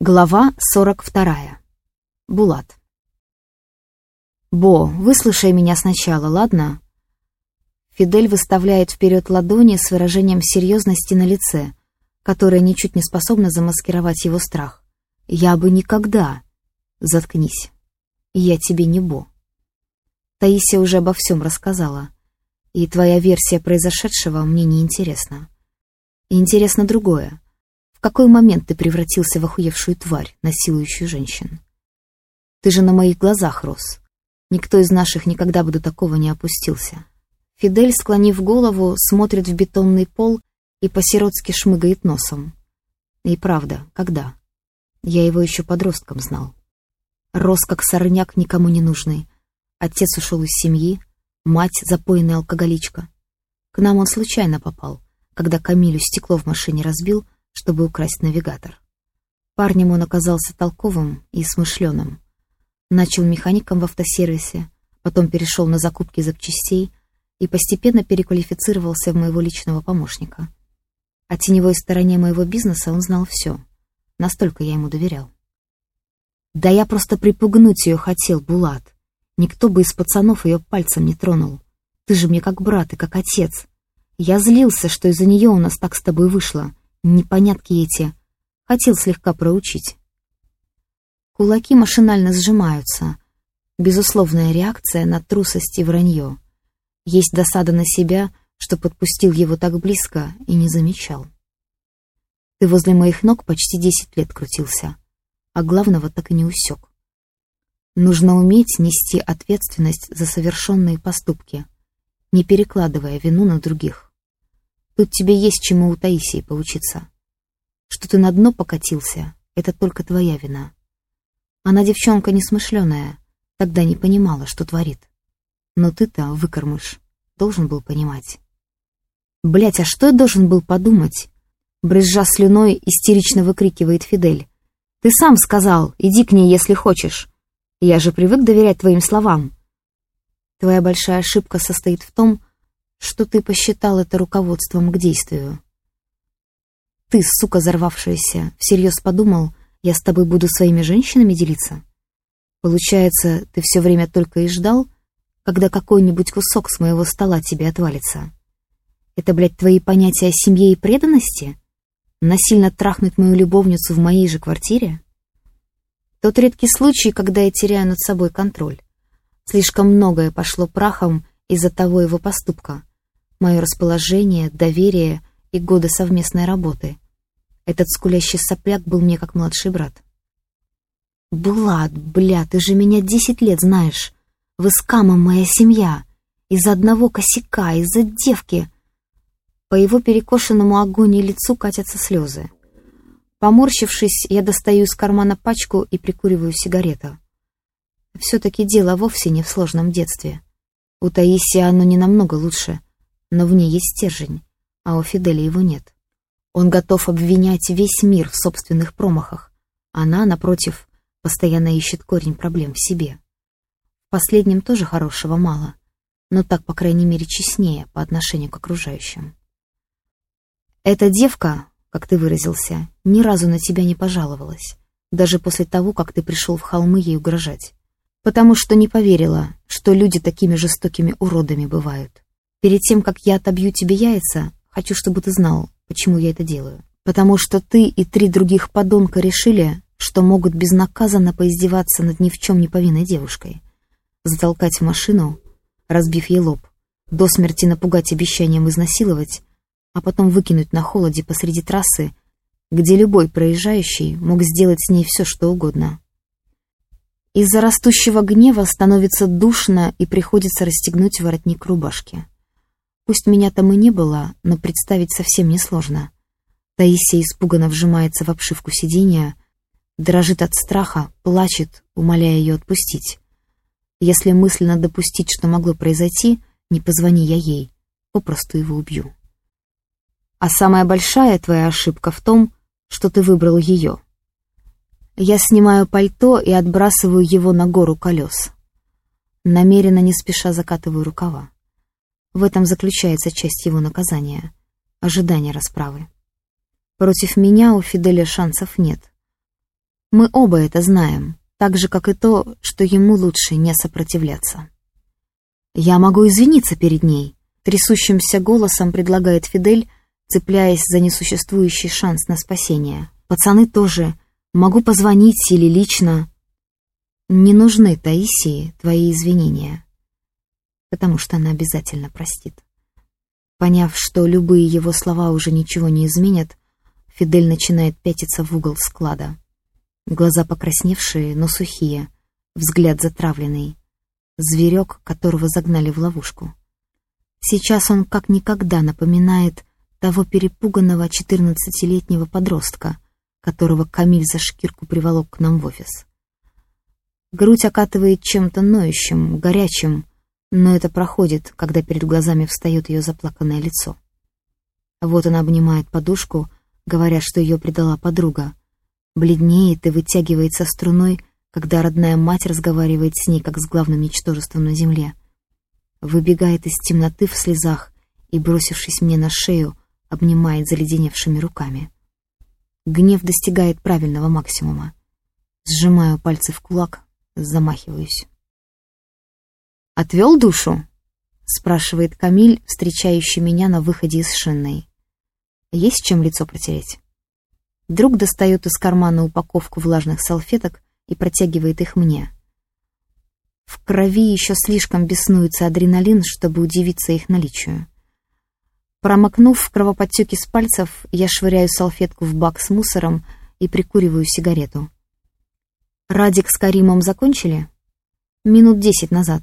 Глава 42. Булат. «Бо, выслушай меня сначала, ладно?» Фидель выставляет вперед ладони с выражением серьезности на лице, которое ничуть не способно замаскировать его страх. «Я бы никогда...» «Заткнись. Я тебе не Бо». Таисия уже обо всем рассказала, и твоя версия произошедшего мне не интересна. Интересно другое. В какой момент ты превратился в охуевшую тварь, насилующую женщин? Ты же на моих глазах рос. Никто из наших никогда бы до такого не опустился. Фидель, склонив голову, смотрит в бетонный пол и по-сиротски шмыгает носом. И правда, когда? Я его еще подростком знал. Рос как сорняк никому не нужный. Отец ушел из семьи, мать запойная алкоголичка. К нам он случайно попал, когда Камилю стекло в машине разбил — чтобы украсть навигатор. Парнем он оказался толковым и смышленым. Начал механиком в автосервисе, потом перешел на закупки запчастей и постепенно переквалифицировался в моего личного помощника. О теневой стороне моего бизнеса он знал все. Настолько я ему доверял. Да я просто припугнуть ее хотел, Булат. Никто бы из пацанов ее пальцем не тронул. Ты же мне как брат и как отец. Я злился, что из-за нее у нас так с тобой вышло. Непонятки эти. Хотел слегка проучить. Кулаки машинально сжимаются. Безусловная реакция на трусость и вранье. Есть досада на себя, что подпустил его так близко и не замечал. Ты возле моих ног почти десять лет крутился, а главного так и не усек. Нужно уметь нести ответственность за совершенные поступки, не перекладывая вину на других. Тут тебе есть чему у Таисии поучиться. Что ты на дно покатился, это только твоя вина. Она девчонка несмышленая, тогда не понимала, что творит. Но ты-то, выкормыш, должен был понимать. Блять, а что я должен был подумать? Брызжа слюной, истерично выкрикивает Фидель. Ты сам сказал, иди к ней, если хочешь. Я же привык доверять твоим словам. Твоя большая ошибка состоит в том, что ты посчитал это руководством к действию. Ты, сука взорвавшаяся, всерьез подумал, я с тобой буду своими женщинами делиться? Получается, ты все время только и ждал, когда какой-нибудь кусок с моего стола тебе отвалится. Это, блядь, твои понятия о семье и преданности? Насильно трахнуть мою любовницу в моей же квартире? Тот редкий случай, когда я теряю над собой контроль. Слишком многое пошло прахом из-за того его поступка мое расположение, доверие и годы совместной работы. Этот скулящий сопляк был мне как младший брат. «Булат, бля, ты же меня десять лет знаешь. Вы с Камом моя семья. Из-за одного косяка, из-за девки». По его перекошенному огонь лицу катятся слезы. Поморщившись, я достаю из кармана пачку и прикуриваю сигарету. Все-таки дело вовсе не в сложном детстве. У Таисии оно не намного лучше — но в ней есть стержень, а у Фиделя его нет. Он готов обвинять весь мир в собственных промахах. Она, напротив, постоянно ищет корень проблем в себе. В последнем тоже хорошего мало, но так, по крайней мере, честнее по отношению к окружающим. Эта девка, как ты выразился, ни разу на тебя не пожаловалась, даже после того, как ты пришел в холмы ей угрожать, потому что не поверила, что люди такими жестокими уродами бывают. Перед тем, как я отобью тебе яйца, хочу, чтобы ты знал, почему я это делаю. Потому что ты и три других подонка решили, что могут безнаказанно поиздеваться над ни в чем не повинной девушкой. Затолкать в машину, разбив ей лоб, до смерти напугать обещанием изнасиловать, а потом выкинуть на холоде посреди трассы, где любой проезжающий мог сделать с ней все, что угодно. Из-за растущего гнева становится душно и приходится расстегнуть воротник рубашки. Пусть меня там и не было, но представить совсем несложно. Таисия испуганно вжимается в обшивку сиденья, дрожит от страха, плачет, умоляя ее отпустить. Если мысленно допустить, что могло произойти, не позвони я ей, попросту его убью. А самая большая твоя ошибка в том, что ты выбрал ее. Я снимаю пальто и отбрасываю его на гору колес. Намеренно не спеша закатываю рукава. В этом заключается часть его наказания — ожидание расправы. Против меня у Фиделя шансов нет. Мы оба это знаем, так же, как и то, что ему лучше не сопротивляться. «Я могу извиниться перед ней», — трясущимся голосом предлагает Фидель, цепляясь за несуществующий шанс на спасение. «Пацаны тоже. Могу позвонить или лично...» «Не нужны Таисии твои извинения», потому что она обязательно простит. Поняв, что любые его слова уже ничего не изменят, Фидель начинает пятиться в угол склада. Глаза покрасневшие, но сухие, взгляд затравленный. Зверек, которого загнали в ловушку. Сейчас он как никогда напоминает того перепуганного четырнадцатилетнего подростка, которого Камиль за шкирку приволок к нам в офис. Грудь окатывает чем-то ноющим, горячим, но это проходит, когда перед глазами встает ее заплаканное лицо. Вот она обнимает подушку, говоря, что ее предала подруга. Бледнеет и вытягивается струной, когда родная мать разговаривает с ней, как с главным ничтожеством на земле. Выбегает из темноты в слезах и, бросившись мне на шею, обнимает заледеневшими руками. Гнев достигает правильного максимума. Сжимаю пальцы в кулак, замахиваюсь. «Отвел душу?» — спрашивает Камиль, встречающий меня на выходе из шинной. «Есть чем лицо протереть?» Друг достает из кармана упаковку влажных салфеток и протягивает их мне. В крови еще слишком беснуется адреналин, чтобы удивиться их наличию. Промокнув кровоподтеки с пальцев, я швыряю салфетку в бак с мусором и прикуриваю сигарету. «Радик с Каримом закончили?» «Минут десять назад».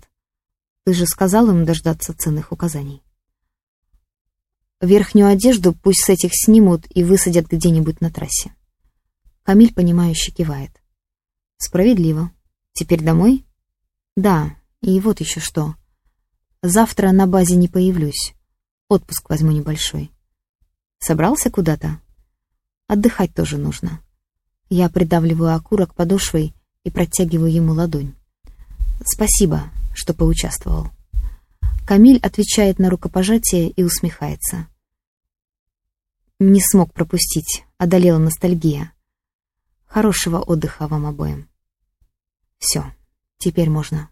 Ты же сказал им дождаться ценных указаний. Верхнюю одежду пусть с этих снимут и высадят где-нибудь на трассе. Камиль, понимающе кивает. Справедливо. Теперь домой? Да, и вот еще что. Завтра на базе не появлюсь. Отпуск возьму небольшой. Собрался куда-то? Отдыхать тоже нужно. Я придавливаю окурок подошвой и протягиваю ему ладонь. Спасибо, что поучаствовал. Камиль отвечает на рукопожатие и усмехается. Не смог пропустить, одолела ностальгия. Хорошего отдыха вам обоим. Все, теперь можно